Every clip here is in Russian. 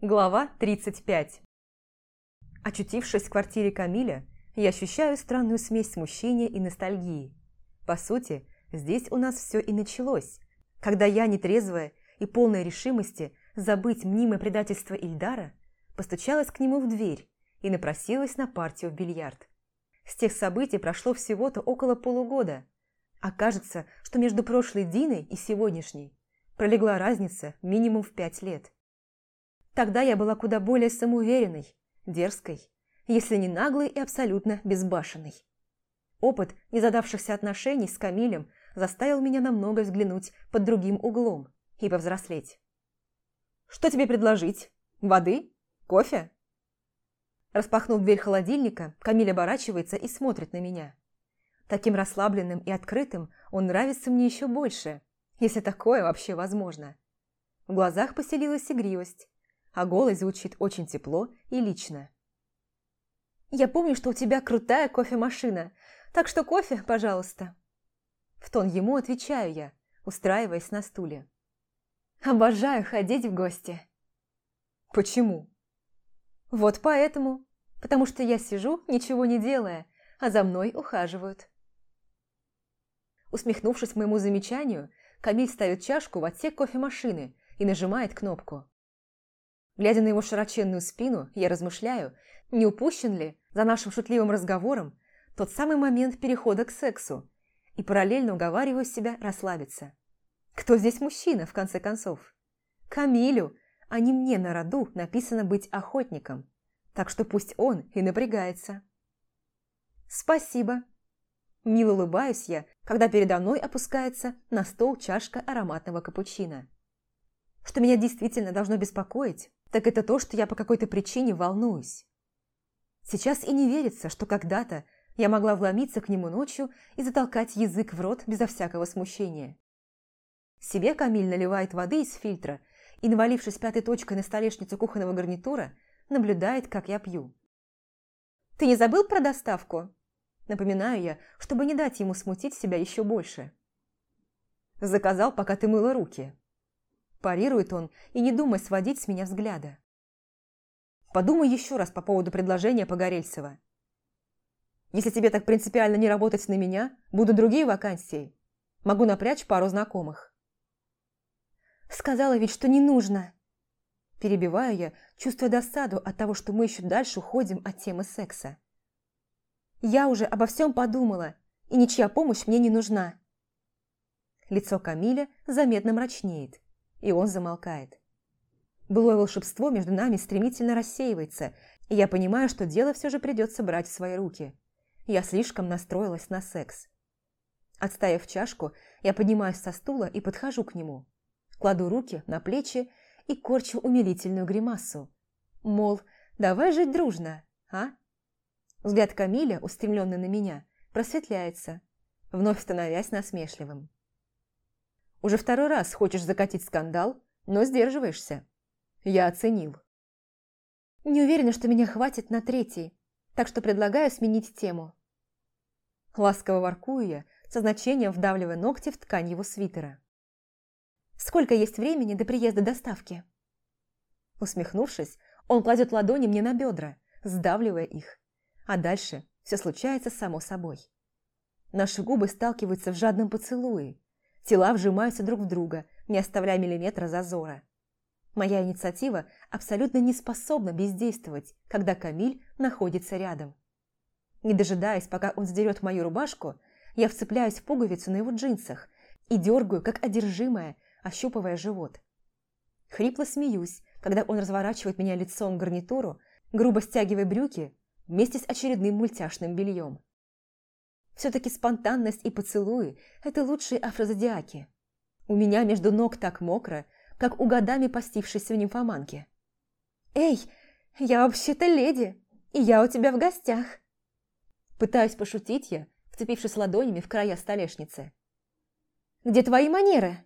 Глава 35 Очутившись в квартире Камиля, я ощущаю странную смесь смущения и ностальгии. По сути, здесь у нас все и началось, когда я, нетрезвая и полная решимости забыть мнимое предательство Ильдара, постучалась к нему в дверь и напросилась на партию в бильярд. С тех событий прошло всего-то около полугода, а кажется, что между прошлой Диной и сегодняшней пролегла разница минимум в пять лет. Тогда я была куда более самоуверенной, дерзкой, если не наглой и абсолютно безбашенной. Опыт незадавшихся отношений с Камилем заставил меня намного взглянуть под другим углом и повзрослеть. «Что тебе предложить? Воды? Кофе?» Распахнув дверь холодильника, Камиль оборачивается и смотрит на меня. Таким расслабленным и открытым он нравится мне еще больше, если такое вообще возможно. В глазах поселилась игривость, а голос звучит очень тепло и лично. «Я помню, что у тебя крутая кофемашина, так что кофе, пожалуйста». В тон ему отвечаю я, устраиваясь на стуле. «Обожаю ходить в гости». «Почему?» «Вот поэтому. Потому что я сижу, ничего не делая, а за мной ухаживают». Усмехнувшись моему замечанию, Камиль ставит чашку в отсек кофемашины и нажимает кнопку. Глядя на его широченную спину, я размышляю, не упущен ли за нашим шутливым разговором тот самый момент перехода к сексу, и параллельно уговариваю себя расслабиться. Кто здесь мужчина, в конце концов? Камилю, а не мне на роду написано быть охотником, так что пусть он и напрягается. «Спасибо», Мило улыбаюсь я, когда передо мной опускается на стол чашка ароматного капучино. Что меня действительно должно беспокоить, так это то, что я по какой-то причине волнуюсь. Сейчас и не верится, что когда-то я могла вломиться к нему ночью и затолкать язык в рот безо всякого смущения. Себе Камиль наливает воды из фильтра и, навалившись пятой точкой на столешницу кухонного гарнитура, наблюдает, как я пью. «Ты не забыл про доставку?» Напоминаю я, чтобы не дать ему смутить себя еще больше. «Заказал, пока ты мыла руки». Парирует он и не думай сводить с меня взгляда. Подумай еще раз по поводу предложения Погорельцева. Если тебе так принципиально не работать на меня, будут другие вакансии. Могу напрячь пару знакомых. Сказала ведь, что не нужно. Перебиваю я, чувствуя досаду от того, что мы еще дальше уходим от темы секса. Я уже обо всем подумала, и ничья помощь мне не нужна. Лицо Камиля заметно мрачнеет, и он замолкает. Былое волшебство между нами стремительно рассеивается, и я понимаю, что дело все же придется брать в свои руки. Я слишком настроилась на секс. Отставив чашку, я поднимаюсь со стула и подхожу к нему. Кладу руки на плечи и корчу умилительную гримасу. Мол, давай жить дружно, а? Взгляд Камиля, устремленный на меня, просветляется, вновь становясь насмешливым. «Уже второй раз хочешь закатить скандал, но сдерживаешься. Я оценил». «Не уверена, что меня хватит на третий, так что предлагаю сменить тему». Ласково воркую я, со значением вдавливая ногти в ткань его свитера. «Сколько есть времени до приезда доставки?» Усмехнувшись, он кладет ладони мне на бедра, сдавливая их, а дальше все случается само собой. Наши губы сталкиваются в жадном поцелуе. Тела вжимаются друг в друга, не оставляя миллиметра зазора. Моя инициатива абсолютно не способна бездействовать, когда Камиль находится рядом. Не дожидаясь, пока он сдерет мою рубашку, я вцепляюсь в пуговицу на его джинсах и дергаю, как одержимая, ощупывая живот. Хрипло смеюсь, когда он разворачивает меня лицом к гарнитуру, грубо стягивая брюки вместе с очередным мультяшным бельем. Все-таки спонтанность и поцелуи – это лучшие афрозодиаки. У меня между ног так мокро, как у годами постившейся в нимфоманке. «Эй, я вообще-то леди, и я у тебя в гостях!» Пытаюсь пошутить я, вцепившись ладонями в края столешницы. «Где твои манеры?»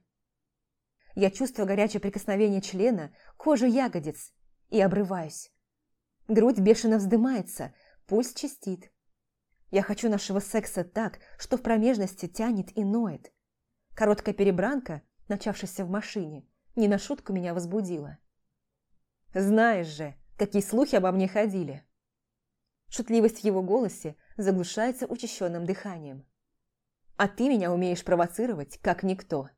Я чувствую горячее прикосновение члена, кожу ягодиц и обрываюсь. Грудь бешено вздымается, пульс чистит. Я хочу нашего секса так, что в промежности тянет и ноет. Короткая перебранка, начавшаяся в машине, не на шутку меня возбудила. Знаешь же, какие слухи обо мне ходили. Шутливость в его голосе заглушается учащенным дыханием. А ты меня умеешь провоцировать, как никто.